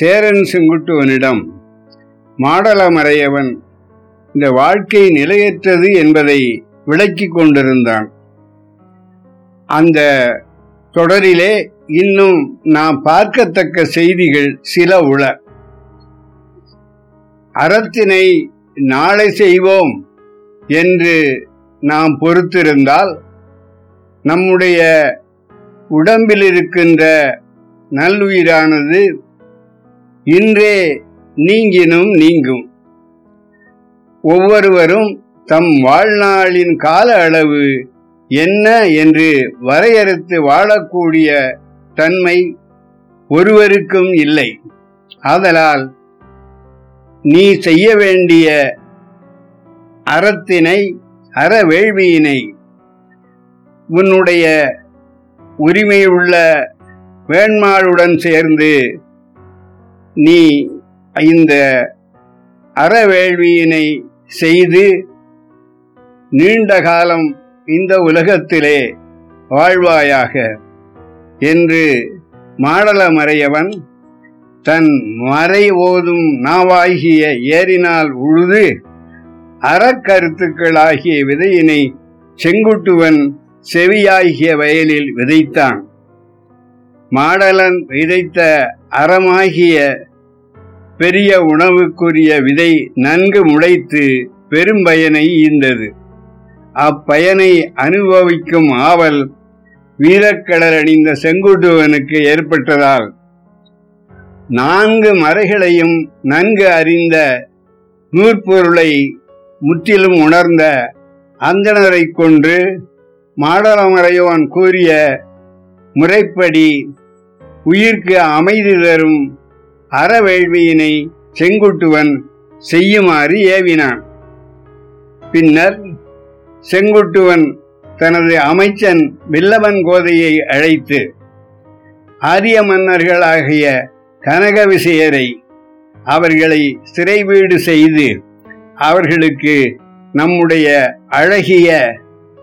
சேரன் செங்குட்டுவனிடம் மாடலமறையவன் இந்த வாழ்க்கை நிலையற்றது என்பதை விளக்கிக் கொண்டிருந்தான். அந்த தொடரிலே இன்னும் நாம் பார்க்கத்தக்க செய்திகள் சில உள. அறத்தினை நாளை செய்வோம் என்று நாம் பொறுத்திருந்தால் நம்முடைய உடம்பில் இருக்கின்ற நல்லுயிரானது இன்றே நீங்கினும் நீங்கும். ஒவ்வொருவரும் தம் வாழ்நாளின் கால அளவு என்ன என்று வரையறுத்து வாழக்கூடிய தன்மை ஒருவருக்கும் இல்லை. ஆதலால் நீ செய்ய வேண்டிய அறத்தினை அறவேள்வியினை உன்னுடைய உரிமையுள்ள வேண்மாளுடன் சேர்ந்து நீ இந்த அறவேள்வியினை செய்து நீண்ட காலம் இந்த உலகத்திலே வாழ்வாயாக என்று மாடலமறையவன் தன் மறை ஓதும் நாவாகிய ஏறினால் உழுது அறக்கருத்துக்களாகிய விதையினை செங்குட்டுவன் செவியாகிய வயலில் விதைத்தான். மாடலன் விதைத்த அறமாகிய பெரிய உணவுக்குரிய விதை நன்கு முளைத்து பெரும்பயனை ஈந்தது அப்பயனை அனுபவிக்கும் ஆவல் வீரக்கடல் அணிந்த செங்குட்டுவனுக்கு ஏற்பட்டதால் நான்கு மறைகளையும் நன்கு அறிந்த நூற்பொருளை முற்றிலும் உணர்ந்த அந்தணரை கொன்று மாடலமறையோன் கூறிய முறைப்படி உயிர்க்கு அமைதி தரும் அறவேள்வியினை செங்குட்டுவன் செய்யுமாறு ஏவினான். பின்னர் செங்குட்டுவன் தனது அமைச்சன் வில்லவன் கோதையை அழைத்து ஆரிய மன்னர்களாகிய கனக விஷயரை அவர்களை சிறைவீடு செய்து அவர்களுக்கு நம்முடைய அழகிய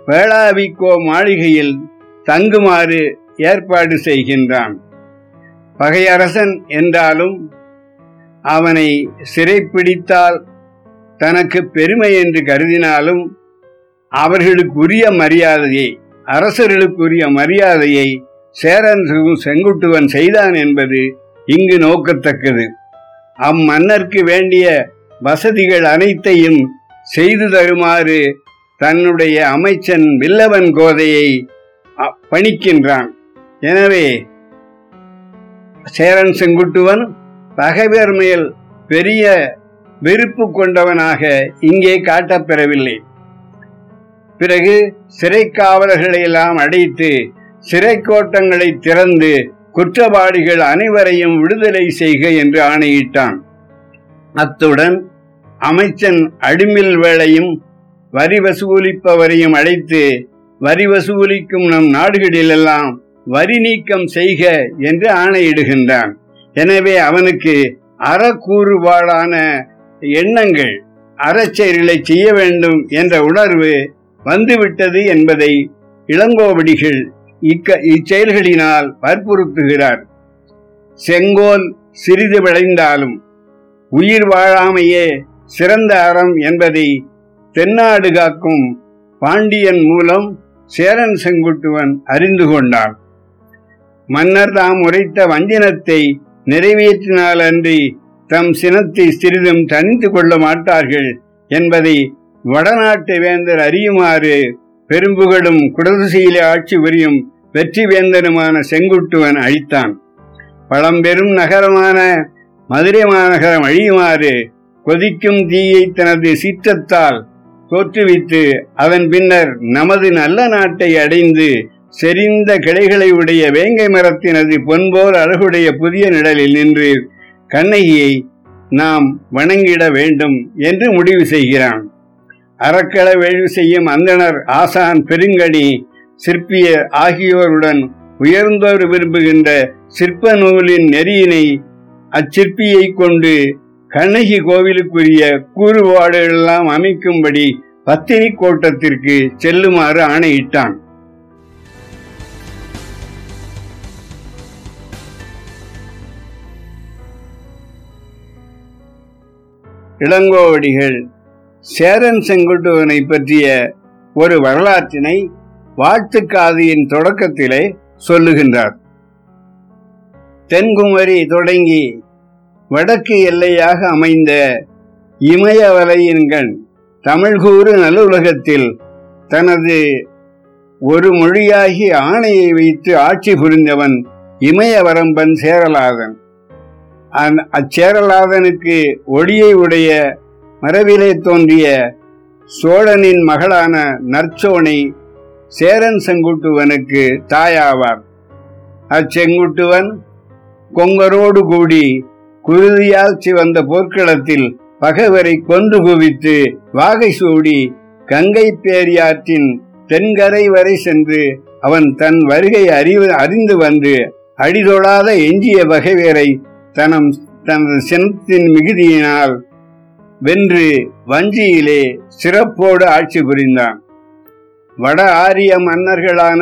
வேளாவிக்கோ மாளிகையில் தங்குமாறு ஏற்பாடு செய்கின்றான். பகையரசன் என்றாலும் அவனை சிறைப்பிடித்தால் தனக்கு பெருமை என்று கருதினாலும் அவர்களுக்குரிய மரியாதையை அரசர்களுக்குரிய மரியாதையை சேரன் செங்குட்டுவன் செய்தான் என்பது இங்கு நோக்கத்தக்கது. அம்மன்னர்க்கு வேண்டிய வசதிகள் அனைத்தையும் செய்து தருமாறு தன்னுடைய அமைச்சன் வில்லவன் கோதையை பணிக்கின்றான். எனவே சேரன் செங்குட்டுவன் பகைவர் மேல் பெரிய வெறுப்பு கொண்டவனாக இங்கே காட்டப்பெறவில்லை. பிறகு சிறை காவலர்களை எல்லாம் அடைத்து சிறை கோட்டங்களை திறந்து குற்றவாளிகள் அனைவரையும் விடுதலை செய்க என்று ஆணையிட்டான். அத்துடன் அமைச்சன் அடிமில் வேளையும் வரி வசூலிப்பவரையும் அழைத்து வரி வசூலிக்கும் நம் நாடுகளிலெல்லாம் வரி நீக்கம் செய்க என்று ஆணையிடுகின்றான். எனவே அவனுக்கு அறக்கூறுபாடான எண்ணங்கள் அறச்செயல்களை செய்ய வேண்டும் என்ற உணர்வு வந்துவிட்டது என்பதை இளங்கோவடிகள் இக்க இச்செயல்களினால் வற்புறுத்துகிறார். செங்கோல் சிறிது விளைந்தாலும் உயிர் வாழாமையே சிறந்த அறம் என்பதை தென்னாடு காக்கும் பாண்டியன் மூலம் சேரன் செங்குட்டுவன் அறிந்து கொண்டான். மன்னர் தாம் உரைத்த வஞ்சினத்தை நிறைவேற்றினாலன்றி தம் சினத்தை சிறிதும் தனித்து கொள்ள மாட்டார்கள் என்பதை வடநாட்டு வேந்தர் அறியுமாறு பெரும்புகழும் குடதிசையிலே ஆட்சி புரியும் வெற்றி வேந்தனுமான செங்குட்டுவன் அழித்தான். பழம்பெரும் நகரமான மதுரை மாநகரம் அழியுமாறு கொதிக்கும் தீயை தனது சீற்றத்தால் தோற்றுவித்து அதன் பின்னர் நமது நல்ல நாட்டை அடைந்து செறிந்த கிளைகளை உடைய வேங்கை மரத்தினது பொன்போல் அழகுடைய புதிய நிழலில் நின்று கண்ணகியை நாம் வணங்கிட வேண்டும் என்று முடிவு செய்கிறான். அறக்கள வேள்வி செய்யும் அந்தணர் ஆசான் பெருங்கணி சிற்பியர் ஆகியோருடன் உயர்ந்தோர் விரும்புகின்ற சிற்ப நூலின் நெறியினை அச்சிற்பியை கொண்டு கண்ணகி கோவிலுக்குரிய கூறுபாடுகளெல்லாம் அமைக்கும்படி பத்தினி கோட்டத்திற்கு செல்லுமாறு ஆணையிட்டான். இளங்கோவடிகள். சேரன் செங்குட்டுவனை பற்றிய ஒரு வரலாற்றினை வாழ்த்துக்காதியின் தொடக்கத்திலே சொல்லுகின்றார். தென்குமரி தொடங்கி வடக்கு எல்லையாக அமைந்த இமயவலையின்கண் தமிழ்கூறு நல்லுலகத்தில் தனது ஒரு மொழியாகி ஆணையை வைத்து ஆட்சி புரிந்தவன் இமயவரம்பன் சேரலாதன். அச்சேரலாதனுக்கு ஒளியை உடைய மரபிலே தோன்றிய சோழனின் மகளான நற்சோனை சேரன் செங்குட்டுவனுக்கு தாயாவார். அச்செங்குட்டுவன் கொங்கரோடு கூடி குருதியால் சிவந்த போர்க்களத்தில் பகைவரை கொன்று குவித்து வாகை சூடி கங்கை பேரியாற்றின் தென்கரை வரை சென்று அவன் தன் வருகை அறிவு அறிந்து வந்து அடிதொழாத எஞ்சிய பகைவரை தனம் தனது சினத்தின் மிகுதியினால் வென்று வஞ்சியிலே சிறப்போடு ஆட்சி புரிந்தான். வட ஆரிய மன்னர்களான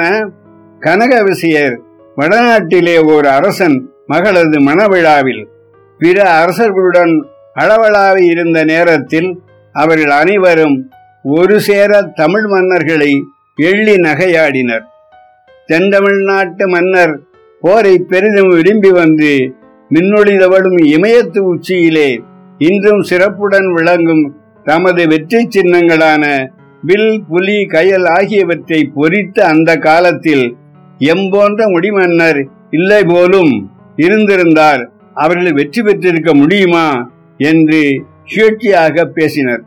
கனகவிசையர் வடநாட்டிலே ஓர் அரசன் மகளது மணவிழாவில் பிற அரசர்களுடன் அளவலாவி இருந்த நேரத்தில் அவர்கள் அனைவரும் ஒரு சேர தமிழ் மன்னர்களை எள்ளி நகையாடினர். தென்தமிழ்நாட்டு மன்னர் போரை பெரிதும் விரும்பி வந்து மின்னொழிதவடும் இமயத்து உச்சியிலே இன்றும் சிறப்புடன் விளங்கும் தமது வெற்றி சின்னங்களான வில் புலி கயல் ஆகியவற்றை பொறித்த அந்த காலத்தில் எம்போன்ற முடிமன்னர் இல்லை போலும் இருந்திருந்தார். அவர்கள் வெற்றி பெற்றிருக்க முடியுமா? என்று சுழற்சியாக பேசினர்.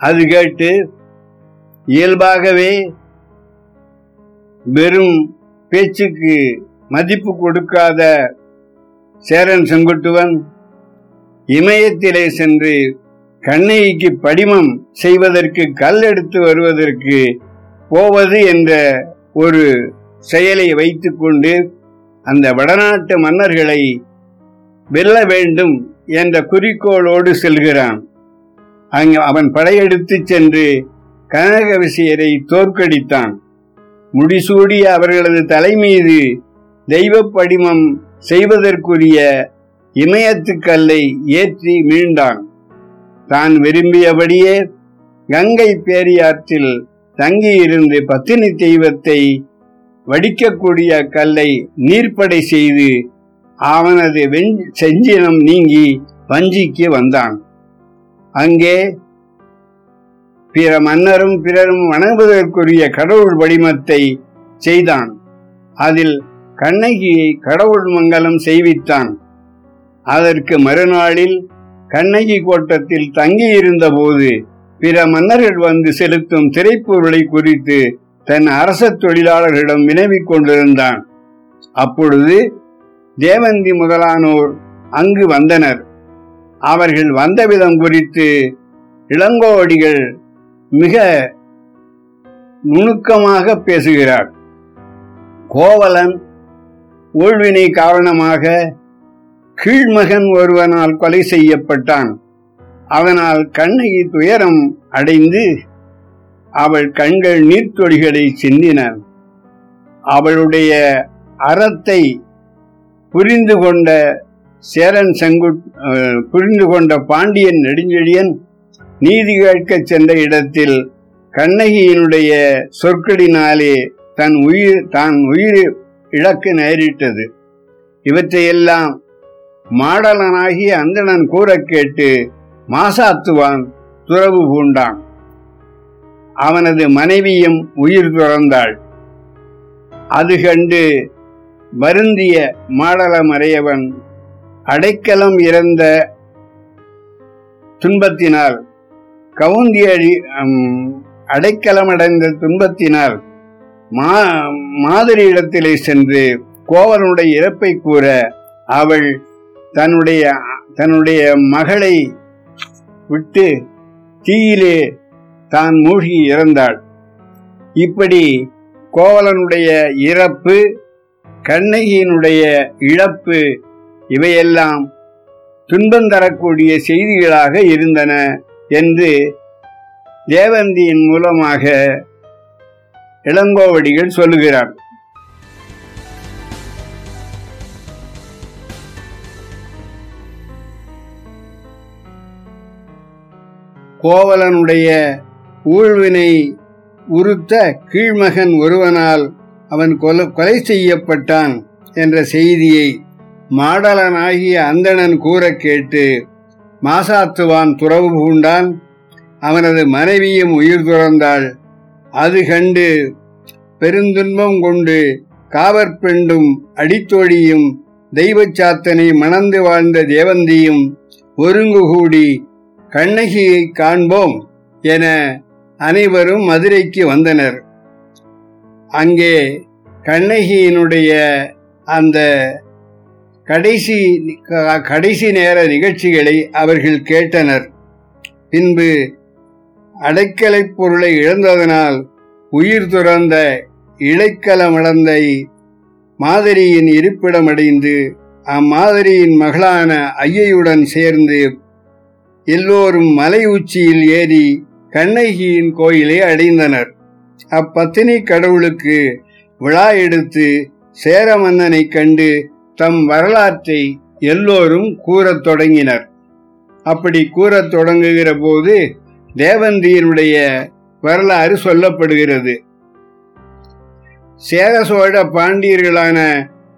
அது கேட்டு இயல்பாகவே வெறும் பேச்சுக்கு மதிப்பு கொடுக்காத சேரன் செங்குட்டுவன் இமயத்திலே சென்று கண்ணகிக்கு படிமம் செய்வதற்கு கல் எடுத்து வருவதற்கு போவது என்ற ஒரு செயலை வைத்துக்கொண்டு அந்த வடநாட்டு மன்னர்களை வெல்ல வேண்டும் என்ற குறிக்கோளோடு செல்கிறான். அங்கு அவன் படையெடுத்து சென்று கனகவிசியரை தோற்கடித்தான். முடிசூடிய அவர்களது தலைமீது தெய்வ படிமம் செய்வதற்குரிய இமயத்துக்கல்லை ஏற்றி மீண்டான். தான் விரும்பியபடியே கங்கை பேரியாற்றில் தங்கியிருந்து பத்தினி தெய்வத்தை வடிக்கக்கூடிய கல்லை நீர்ப்படை செய்து அவனது செஞ்சினம் நீங்கி வஞ்சிக்கு வந்தான். அங்கே பிற மன்னரும் பிறரும் வணங்குவதற்குரிய கடவுள் வடிமத்தை செய்தான். அதில் கண்ணகியை கடவுள் மங்கலம் செய்வித்தான். அதற்கு மறுநாளில் கண்ணகி கோட்டத்தில் தங்கியிருந்த போது பிற மன்னர்கள் வந்து செலுத்தும் திரைப்பொருளை குறித்து தன் அரச தொழிலாளர்களிடம் வினவிக் கொண்டிருந்தான். அப்பொழுது தேவந்தி முதலானோர் அங்கு வந்தனர். அவர்கள் வந்த விதம் குறித்து இளங்கோவடிகள் மிக நுணுக்கமாக பேசுகிறார். கோவலன் ஊழ்வினை காரணமாக கீழ்மகன் ஒருவனால் கொலை செய்யப்பட்டான். அதனால் கண்ணகி துயரம் அடைந்து அவள் கண்கள் நீர்த்தொழிகளை சிந்தின. அவளுடைய அறத்தை புரிந்து கொண்ட சேரன் செங்கு புரிந்து கொண்ட பாண்டியன் நெடுஞ்செழியன் நீதி கேட்க சென்ற இடத்தில் கண்ணகியினுடைய சொற்களினாலே தன் உயிர் தான் உயிர் இழக்கு நேரிட்டது. இவற்றையெல்லாம் மாடலனாகி அந்தணன் கூற கேட்டு மாசாத்துவான் துறவு பூண்டான். அவனது மனைவியும் உயிர் துறந்தாள். அது கண்டு வருந்திய மாடலமறையவன் அடைக்கலம் இறந்த துன்பத்தினால் கவுந்தியடி அடைக்கலமடைந்த துன்பத்தினால் மா மாதிரி இடத்திலே சென்று கோவலனுடைய இறப்பை கூற அவள் தன்னுடைய தன்னுடைய மகளை விட்டு தீயிலே தான் மூழ்கி இறந்தாள். இப்படி கோவலனுடைய இறப்பு கண்ணகியினுடைய இழப்பு இவையெல்லாம் துன்பம் தரக்கூடிய செய்திகளாக இருந்தன என்று தேவந்தியின் மூலமாக இளங்கோவடிகள் சொல்லுகிறார். கோவலனுடைய ஊழ்வினை உறுத்த கீழ்மகன் ஒருவனால் அவன் கொலை கொலை செய்யப்பட்டான் என்ற செய்தியை மாடலனாகிய அந்தணன் கூறக் கேட்டு மாசாத்துவான் துறவு பூண்டான். அவனது மனைவியும் உயிர் துறந்தாள். அது கண்டு பெருந்துன்பம் கொண்டு காவற்பெண்டும் அடித்தோழியும் தெய்வச்சாத்தனை மணந்து வாழ்ந்த தேவந்தியும் ஒருங்கு கூடி கண்ணகியை காண்போம் என அனைவரும் மதுரைக்கு வந்தனர். அங்கே கண்ணகியினுடைய அந்த கடைசி கடைசி நேர நிகழ்ச்சிகளை அவர்கள் கேட்டனர். பின்பு அடைக்கலைப் பொருளை இழந்ததனால் உயிர் துறந்த இழைக்கலமடந்தை மாதிரியின் இருப்பிடமடைந்து அம்மாதிரியின் மகளான ஐயையுடன் சேர்ந்து எல்லோரும் மலை உச்சியில் ஏறி கண்ணகியின் கோயிலை அடைந்தனர். அப்பத்தினி கடவுளுக்கு விழா எடுத்து சேரமன்னனை கண்டு தம் வரலாற்றை எல்லோரும் கூறத் தொடங்கினர். அப்படி கூறத் தொடங்குகிற போது தேவந்தியினுடைய வரலாறு சொல்லப்படுகிறது. சேர சோழ பாண்டியர்களான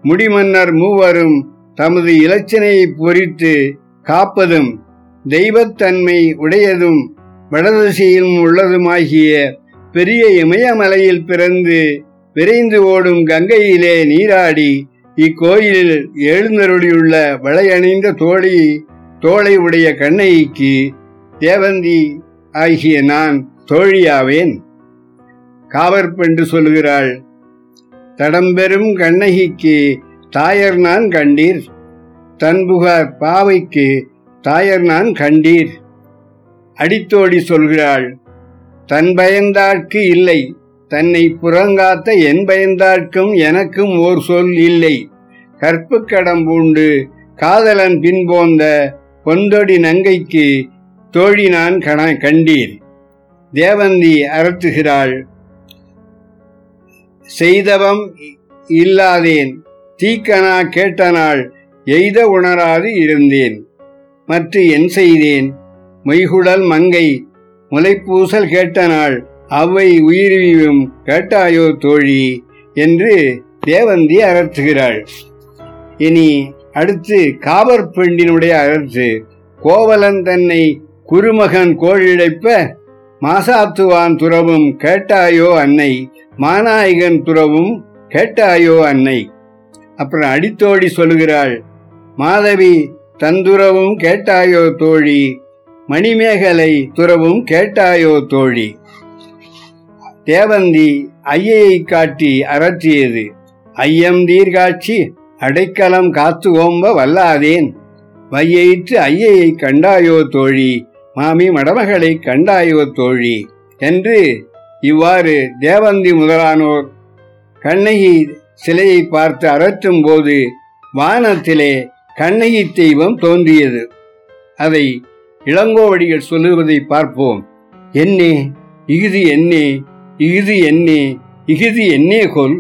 முடிமன்னர் மூவரும் தமது இலச்சினையை பொறித்து காப்பதும் தெய்வத்தன்மை உடையதும் வடதிசையும் உள்ளதுமாகிய பெரிய இமயமலையில் பிறந்து விரைந்து ஓடும் கங்கையிலே நீராடி இக்கோயிலில் எழுந்தருளியுள்ள வளையணிந்த தோழி தோளை உடைய கண்ணைக்கு தேவந்தி ஆகிய நான் தோழியாவேன். காவற்பென்று சொல்கிறாள் தடம்பெரும் கண்ணகிக்கு தாயர் நான் கண்டீர். தன்புகார் பாவைக்கு தாயர் நான் கண்டீர். அடித்தோடி சொல்கிறாள் தன் பயந்தாட்கு இல்லை. தன்னை புறங்காத்த என் பயந்தாட்கும் எனக்கும் ஓர் சொல் இல்லை. கற்பு கடம்பூண்டு காதலன் பின்போந்த பொந்தொடி நங்கைக்கு தோழி நான் கண கண்டீர். தேவந்தி அரத்துகிறாள் செய்தவம் இல்லாதேன். தீக்கனா கேட்டனாள் எய்த உணராது இருந்தேன். மற்ற என் செய்தேன். மொய்குடல் மங்கை முளைப்பூசல் கேட்டனாள் அவை உயிரியும் கேட்டாயோ தோழி என்று தேவந்தி அறத்துகிறாள். இனி அடுத்து காவர் பெண்டினுடைய அரசு கோவலன் தன்னை குருமகன் கோழிழைப்ப மாசாத்துவான் துறவும் கேட்டாயோ அன்னை மாநாயகன் துறவும் கேட்டாயோ அன்னை. அப்புறம் அடித்தோடி சொல்லுகிறாள் மாதவி தந்துறவும் கேட்டாயோ தோழி மணிமேகலை துறவும் கேட்டாயோ தோழி. தேவந்தி ஐயையை காட்டி அரற்றியது ஐயம் தீர்காட்சி அடைக்கலம் காத்து ஓம்ப வல்லாதேன் வையிற்று ஐயையை கண்டாயோ தோழி மாமி மடமகளை கண்டாயோ தோழி? என்று இவ்வாறு தேவந்தி முதலானோர் கண்ணகி சிலையை பார்த்து அரற்றும் போது வானத்திலே கண்ணகி தெய்வம் தோன்றியது. அதை இளங்கோவடிகள் சொல்லுவதை பார்ப்போம். என்னே இகுதி என்னே இகுதி என்னே இகுதி என்னே கொல்.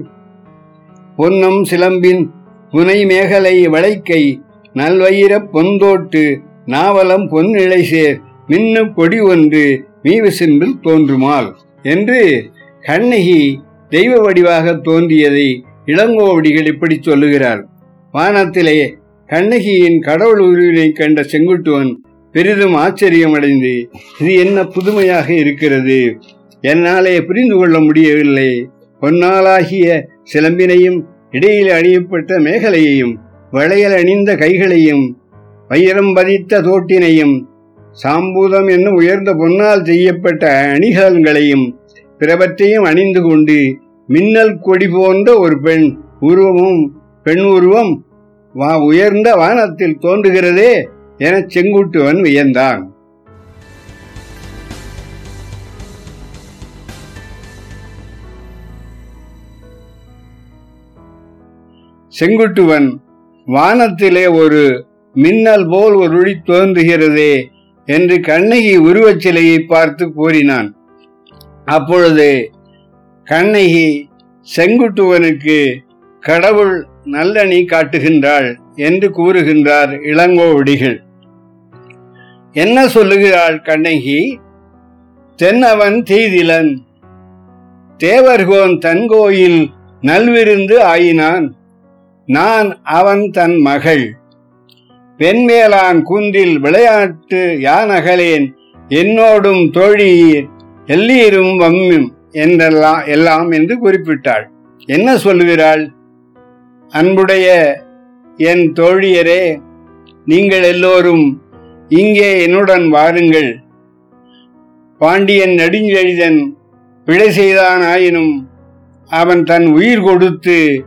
பொன்னம் சிலம்பின் புனை மேகலை வளைக்கை நல்வயிர பொந்தோட்டு நாவலம் பொன்னிழை சேர் மின்னு கொடி ஒன்று மீவசிம்பில் தோன்றுமாள் என்று கண்ணகி தெய்வ வடிவாக தோன்றியதை இளங்கோவடிகள் இப்படி சொல்லுகிறார் வானத்திலே கண்ணகியின் கடவுள் உருவினை கண்ட செங்குட்டுவன் பெரிதும் ஆச்சரியமடைந்து இது என்ன புதுமையாக இருக்கிறது? என்னாலே புரிந்து கொள்ள முடியவில்லை. பொன்னாளாகிய சிலம்பினையும் இடையில் அணியப்பட்ட மேகலையையும் வளையல் அணிந்த கைகளையும் வைரம் பதித்த தோட்டினையும் சாம்பூதம் என்னும் உயர்ந்த பொன்னால் செய்யப்பட்ட அணிகலன்களையும் பிறவற்றையும் அணிந்து கொண்டு மின்னல் கொடி போன்ற ஒரு பெண் உருவமும் பெண் உருவம் வா உயர்ந்த வானத்தில் தோன்றுகிறதே என செங்குட்டுவன் வியந்தான். செங்குட்டுவன் வானத்திலே ஒரு மின்னல் போல் ஒரு ஒளி தோன்றுகிறதே என்று கண்ணகி உருவச் சிலையை பார்த்து கூறினான். அப்பொழுது கண்ணகி செங்குட்டுவனுக்கு கடவுள் நல்லணி காட்டுகின்றாள் என்று கூறுகின்றார் இளங்கோவடிகள். என்ன சொல்லுகிறாள் கண்ணகி? தென்னவன் தீதிலன் தேவர்கோன் தன்கோயில் நல்விருந்து ஆயினான். நான் அவன் தன் மகள். பெண்மேலான் கூந்தில் விளையாட்டு யானகலேன் என்னோடும் தோழியீர் எல்லீரும் வம்மும் என்றெல்லாம் எல்லாம் என்று குறிப்பிட்டாள். என்ன சொல்லுகிறாள்? அன்புடைய என் தோழியரே நீங்கள் எல்லோரும் இங்கே என்னுடன் வாருங்கள். பாண்டியன் நெடுஞ்செழிதன் பிழை செய்தானாயினும் அவன் தன் உயிர் கொடுத்து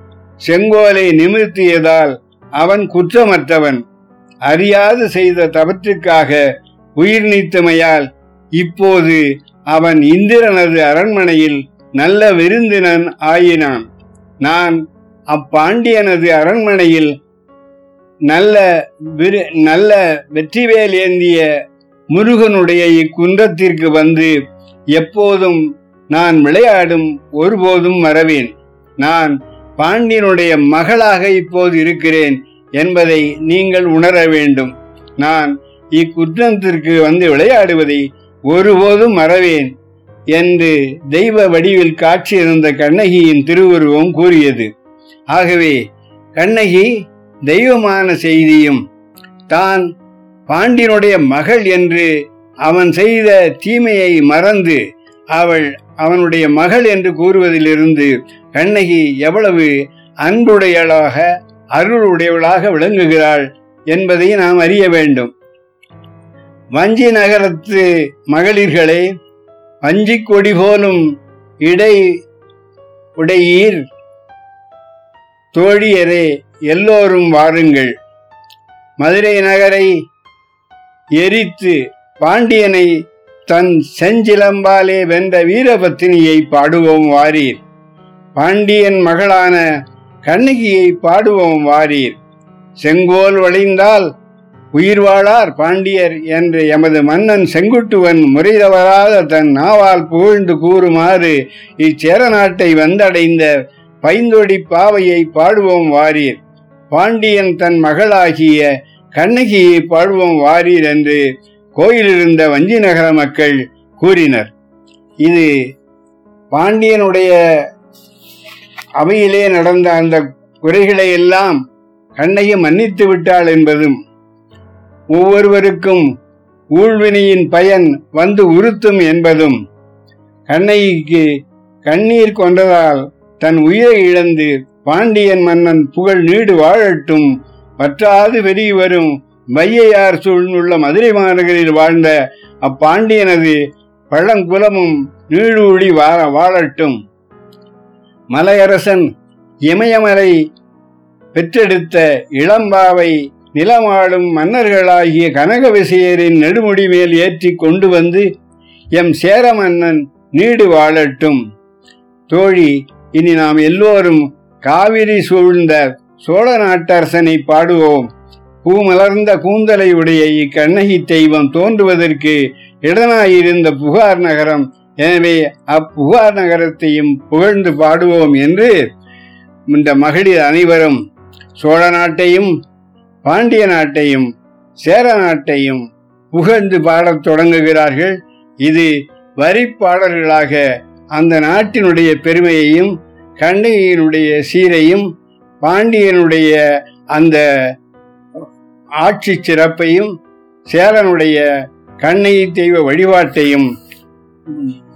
செங்கோலை நிமிர்த்தியதால் அவன் குற்றமற்றவன். அறியாது செய்த தவற்றுக்காக உயிர் நீத்தமையால் இப்போது அவன் இந்திரனது அரண்மனையில் நல்ல விருந்தினன் ஆயினான். நான் அப்பாண்டியனது அரண்மனையில் நல்ல நல்ல வெற்றிவேல் ஏந்திய முருகனுடைய இக்குன்றத்திற்கு வந்து எப்போதும் நான் விளையாடும் ஒருபோதும் வரவேன் நான் பாண்டியனுடைய மகளாக இப்போது இருக்கிறேன். என்பதை நீங்கள் உணர வேண்டும். நான் இக்குற்றத்திற்கு வந்து விளையாடுவதை ஒருபோதும் மறவேன் என்று தெய்வ வடிவில் காட்சியிருந்த கண்ணகியின் திருவுருவம் கூறியது. ஆகவே கண்ணகி தெய்வமான செய்தியும் தான் பாண்டியனுடைய மகள் என்று அவன் செய்த தீமையை மறந்து அவள் அவனுடைய மகள் என்று கூறுவதிலிருந்து கண்ணகி எவ்வளவு அன்புடையளாக அருள் அருளுடையவளாக விளங்குகிறாள் என்பதை நாம் அறிய வேண்டும். வஞ்சி நகரத்து மகளிர்களே வஞ்சி கொடி போலும் இடை உடையீர் தோழியரே எல்லோரும் வாருங்கள். மதுரை நகரை எரித்து பாண்டியனை தன் செஞ்சிலம்பாலே வென்ற வீரபத்தினியை பாடுவோம் வாரீர். பாண்டியன் மகளான கண்ணகியை பாடுவோம் வாரீர். செங்கோல் வளைந்தால் உயிர் வாழார் பாண்டியர் என்று எமது மன்னன் செங்குட்டுவன் முறைதவராத தன் நாவால் புகழ்ந்து கூறுமாறு இச்சேர நாட்டை வந்தடைந்த பைந்தொடி பாவையை பாடுவோம் வாரீர். பாண்டியன் தன் மகளாகிய கண்ணகியை பாடுவோம் வாரீர் என்று கோயிலிருந்த வஞ்சி நகர மக்கள் கூறினர். இது பாண்டியனுடைய அவையிலே நடந்த அந்த குறைகளை எல்லாம் கண்ணையை மன்னித்து விட்டாள் என்பதும் ஒவ்வொருவருக்கும் ஊழ்வினையின் பயன் வந்து உறுத்தும் என்பதும் கண்ணகிக்கு கண்ணீர் கொண்டதால் தன் உயிரை இழந்து பாண்டியன் மன்னன் புகழ் நீடு வாழட்டும் பற்றாது பெருகி வரும் மையார் சூழ்ந்துள்ள மதுரை மாநகரில் வாழ்ந்த அப்பாண்டியனது பழங்குலமும் நீழூழி வாழ வாழட்டும். மலையரசன் இமயமலை பெற்றெடுத்த இளம்பாவை நிலமாடும் மன்னர்களாகிய கனகவிசையரின் நெடுமுடி மேல் ஏற்றி கொண்டு வந்து எம் சேர மன்னன் நீடு வாழட்டும். தோழி இனி நாம் எல்லோரும் காவிரி சூழ்ந்த சோழ நாட்டரசனை பாடுவோம். பூமலர்ந்த கூந்தலை உடைய இக்கண்ணகி தெய்வம் தோன்றுவதற்கு இடனாயிருந்த புகார் நகரம் எனவே அப்புகார் நகரத்தையும் புகழ்ந்து பாடுவோம் என்று இந்த மகளிர் அனைவரும் சோழ நாட்டையும் பாண்டிய நாட்டையும் சேர நாட்டையும் புகழ்ந்து பாடத் தொடங்குகிறார்கள். இது வரிப்பாடல்களாக அந்த நாட்டினுடைய பெருமையையும் கண்ணகியினுடைய சீரையும் பாண்டியனுடைய அந்த ஆட்சி சிறப்பையும் சேரனுடைய கண்ணகி தெய்வ வழிபாட்டையும்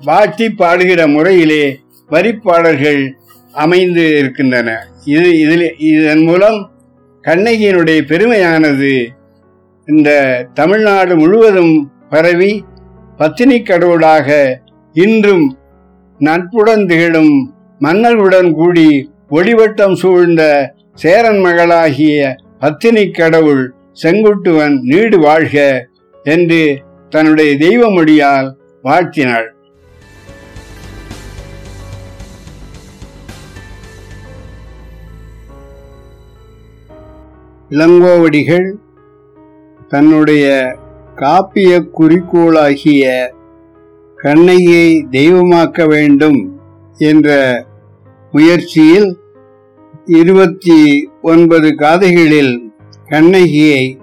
வாழ்த்தி பாடுகிற முறையிலே வரிப்பாடல்கள் அமைந்து இருக்கின்றன. இது இதில் இதன் மூலம் கண்ணகியினுடைய பெருமையானது இந்த தமிழ்நாடு முழுவதும் பரவி பத்தினி கடவுளாக இன்றும் நட்புடன் திகழும் மன்னர்களுடன் கூடி ஒளிவட்டம் சூழ்ந்த சேரன் மகளாகிய பத்தினி கடவுள் செங்குட்டுவன் நீடு வாழ்க என்று தன்னுடைய தெய்வ மொழியால் வாழ்த்தினாள். இளங்கோவடிகள் தன்னுடைய காப்பிய குறிக்கோளாகிய கண்ணையை தெய்வமாக்க வேண்டும் என்ற முயற்சியில் இருபத்தி ஒன்பது காதைகளில் கண்ணகியை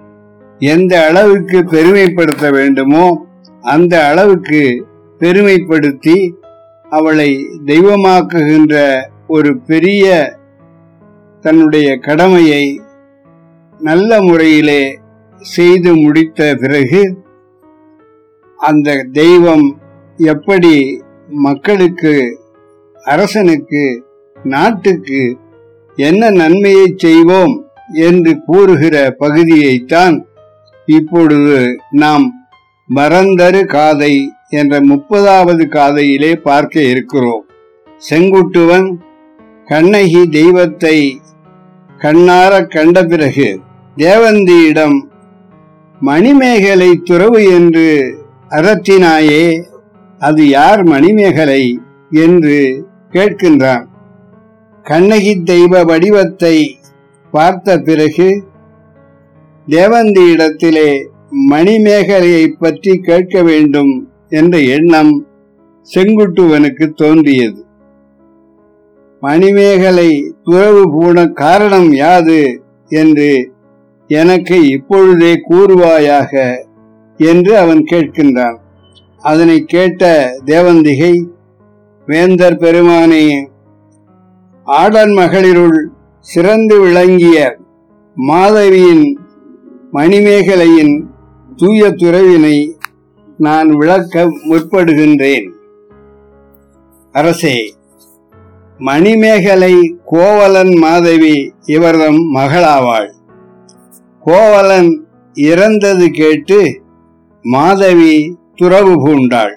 எந்த அளவுக்கு பெருமைப்படுத்த வேண்டுமோ அந்த அளவுக்கு பெருமைப்படுத்தி அவளை தெய்வமாக்குகின்ற ஒரு பெரிய தன்னுடைய கடமையை நல்ல முறையிலே செய்து முடித்த பிறகு அந்த தெய்வம் எப்படி மக்களுக்கு அரசனுக்கு நாட்டுக்கு என்ன நன்மையை செய்வோம் என்று கூறுகிற பகுதியைத்தான் இப்பொழுது நாம் மறந்தரு காதை என்ற முப்பதாவது காதையிலே பார்க்க இருக்கிறோம். செங்குட்டுவன் கண்ணகி தெய்வத்தை கண்ணார கண்ட பிறகு தேவந்தியிடம் மணிமேகலை துறவு என்று அறத்தினாயே அது யார் மணிமேகலை என்று கேட்கின்றான். கண்ணகி தெய்வ வடிவத்தை பார்த்த பிறகு தேவந்தியிடத்திலே மணிமேகலையை பற்றி கேட்க வேண்டும் என்ற எண்ணம் செங்குட்டுவனுக்கு தோன்றியது. மணிமேகலை துறவு போன காரணம் யாது என்று எனக்கு இப்பொழுதே கூறுவாயாக என்று அவன் கேட்கின்றான். அதனை கேட்ட தேவந்திகை வேந்தர் பெருமானே ஆடன் மகளிருள் சிறந்து விளங்கிய மாதவியின் மணிமேகலையின் தூய துறவினை நான் விளக்க முற்படுகின்றேன். அரசே மணிமேகலை கோவலன் மாதவி இவர்தம் மகளாவாள். கோவலன் இறந்தது கேட்டு மாதவி துறவு பூண்டாள்.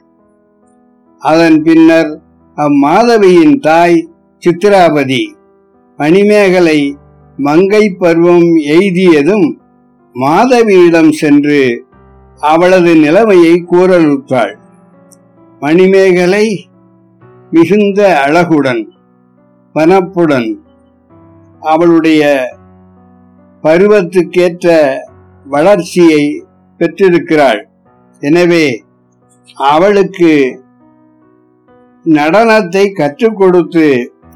அதன் பின்னர் அம்மாதவியின் தாய் சித்திராபதி மணிமேகலை மங்கை பருவம் எய்தியதும் மாதவியிடம் சென்று அவளது நிலைமையை கூறலுத்தாள் மணிமேகலை மிகுந்த அழகுடன் வனப்புடன் அவளுடைய பருவத்துக்கேற்ற வளர்ச்சியை பெற்றிருக்கிறாள். எனவே அவளுக்கு நடனத்தை கற்றுக் கொடுத்து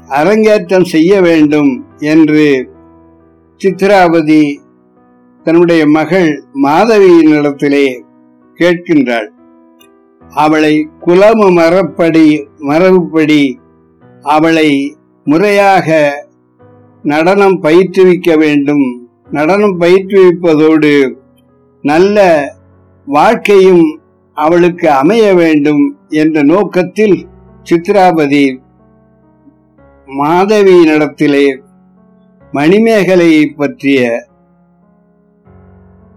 அரங்கேற்றம் செய்ய வேண்டும் என்று சித்ராவதி தன்னுடைய மகள் மாதவியினிடத்திலே கேட்கின்றாள். அவளை குலம மரப்படி மரபுப்படி அவளை முறையாக நடனம் பயிற்றுவிக்க வேண்டும். நடனம் பயிற்றுவிப்பதோடு நல்ல வாழ்க்கையும் அவளுக்கு அமைய வேண்டும் என்ற நோக்கத்தில் சித்ராபதி மாதவியினிடத்திலே மணிமேகலையை பற்றிய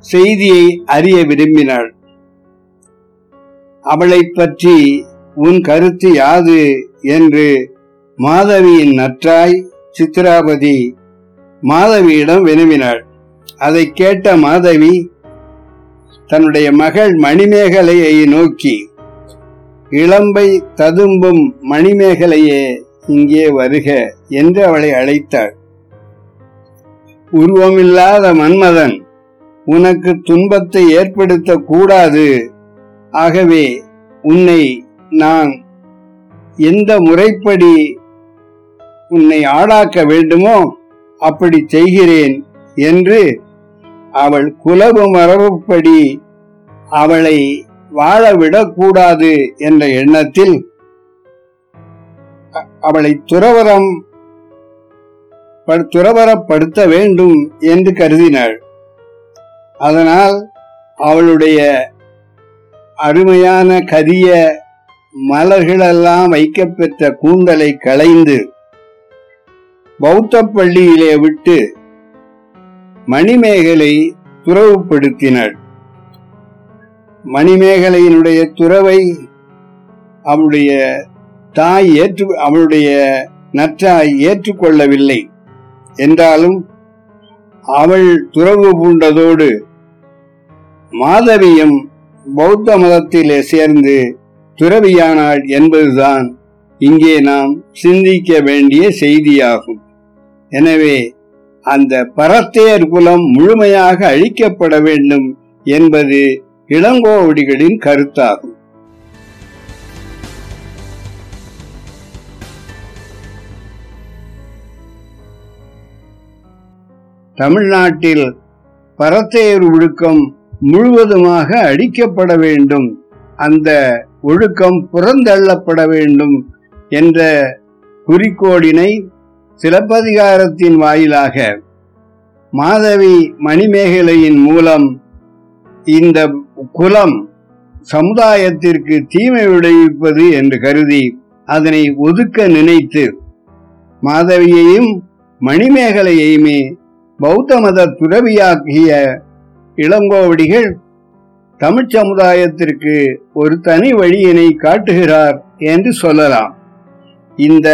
செய்தியை அறிய விரும்பினாள். அவளை பற்றி உன் கருத்து யாது என்று மாதவியின் நற்றாய் சித்ராபதி மாதவியிடம் வினவினாள். அதை கேட்ட மாதவி தன்னுடைய மகள் மணிமேகலையை நோக்கி இளம்பை ததும்பும் மணிமேகலையே இங்கே வருக என்று அவளை அழைத்தாள். உருவமில்லாத மன்மதன் உனக்கு துன்பத்தை ஏற்படுத்த கூடாது ஆகவே உன்னை நான் எந்த முறைப்படி உன்னை ஆளாக்க வேண்டுமோ அப்படி செய்கிறேன் என்று அவள் குலவு மரபுப்படி அவளை வாழவிடக்கூடாது என்ற எண்ணத்தில் அவளை துறவரம் துறவரப்படுத்த வேண்டும் என்று கருதினாள். அதனால் அவளுடைய அருமையான கரிய மலர்களெல்லாம் வைக்கப்பெற்ற கூந்தலை களைந்து பௌத்த பள்ளியிலே விட்டு மணிமேகலை துறவுப்படுத்தினாள். மணிமேகலையினுடைய துறவை அவளுடைய தாய் ஏற்று அவளுடைய நற்றாய் ஏற்றுக்கொள்ளவில்லை. என்றாலும் அவள் துறவு பூண்டதோடு மாதவியும் பௌத்த மதத்திலே சேர்ந்து துறவியானாள் என்பதுதான் இங்கே நாம் சிந்திக்க வேண்டிய செய்தியாகும். எனவே அந்த பரத்தையர் குலம் முழுமையாக அழிக்கப்பட வேண்டும் என்பது இளங்கோவடிகளின் கருத்தாகும். தமிழ்நாட்டில் பரத்தையர் ஒழுக்கம் முழுவதுமாக அழிக்கப்பட வேண்டும். அந்த ஒழுக்கம் புறந்தள்ளப்பட வேண்டும் என்ற குறிக்கோடினை சிலப்பதிகாரத்தின் வாயிலாக மாதவி மணிமேகலையின் மூலம் இந்த குலம் சமுதாயத்திற்கு தீமை விளைவிப்பது என்று கருதி அதனை ஒதுக்க நினைத்து மாதவியையும் மணிமேகலையுமே பௌத்த மத துறவியாக்கிய இளங்கோவடிகள் தமிழ்ச் சமுதாயத்திற்கு ஒரு தனி வழியினை காட்டுகிறார் என்று சொல்லலாம். இந்த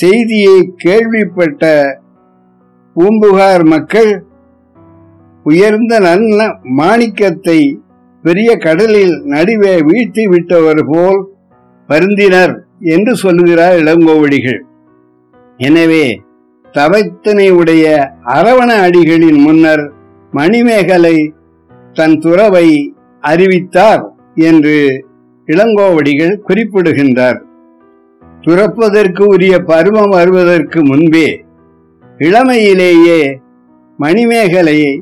செய்தியை கேள்விப்பட்ட பூம்புகார் மக்கள் உயர்ந்த நல்ல மாணிக்கத்தை பெரிய கடலில் நடுவே வீழ்த்தி விட்டவர் போல் வருந்தினர் என்று சொல்லுகிறார் இளங்கோவடிகள். எனவே தவத்தினை உடைய அரவண அடிகளின் முன்னர் மணிமேகலை தன் துறவை அறிவித்தார் என்று இளங்கோவடிகள் குறிப்பிடுகின்றார். துறப்பதற்கு உரிய பருவம் வருவதற்கு முன்பே இளமையிலேயே மணிமேகலையை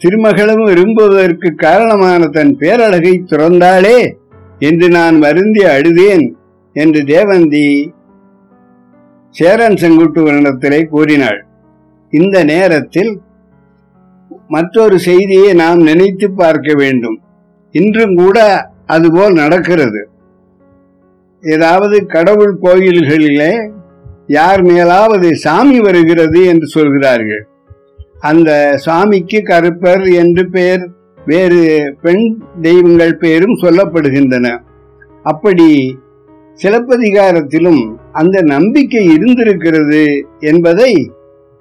திருமகளும் விரும்புவதற்கு காரணமான தன் பேரழகை துறந்தாளே என்று நான் வருந்தி அழுதேன் என்று தேவந்தி சேரன் செங்குட்டுவனிடத்திலே கூறினாள். இந்த நேரத்தில் மற்றொரு செய்தியை நாம் நினைத்து பார்க்க வேண்டும். இன்றும் கூட அதுபோல் நடக்கிறது. ஏதாவது கடவுள் கோயில்களிலே யார் மேலாவது சாமி வருகிறது என்று சொல்கிறார்கள். அந்த சாமிக்கு கருப்பர் என்று பெயர் வேறு பெண் தெய்வங்கள் பெயரும் சொல்லப்படுகின்றன. அப்படி சிலப்பதிகாரத்திலும் அந்த நம்பிக்கை இருந்திருக்கிறது என்பதை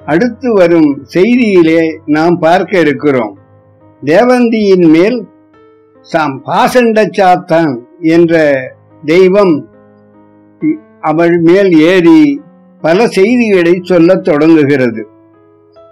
அடுத்து வரும் செய்தியிலே நாம் பார்க்க இருக்கிறோம். தேவந்தியின் மேல் சாம் பாசண்ட சாத்தான் என்ற தெய்வம் அவள் மேல் ஏறி பல செய்திகளை சொல்லத் தொடங்குகிறது.